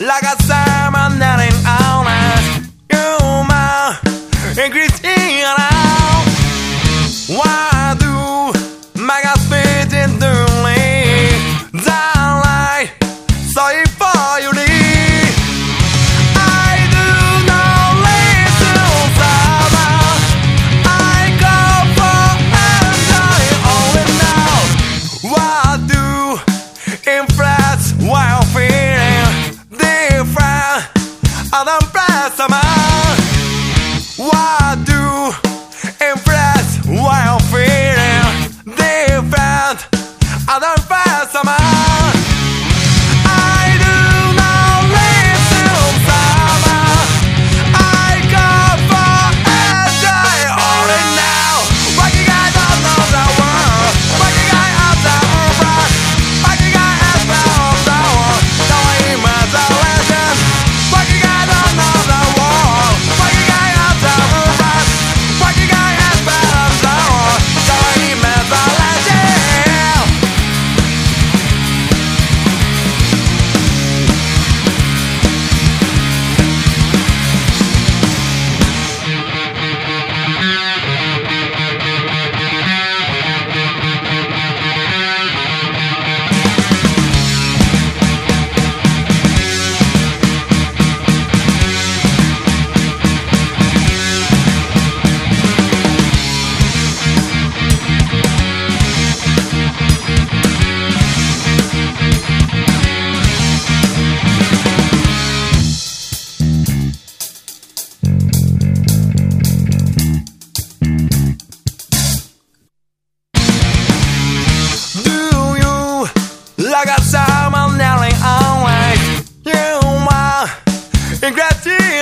like a salmon netting honest. Human and Christiana. Why do my speed in the Darling, sorry for you. Impress while feeling がさまなり always 言うわ ingratitude.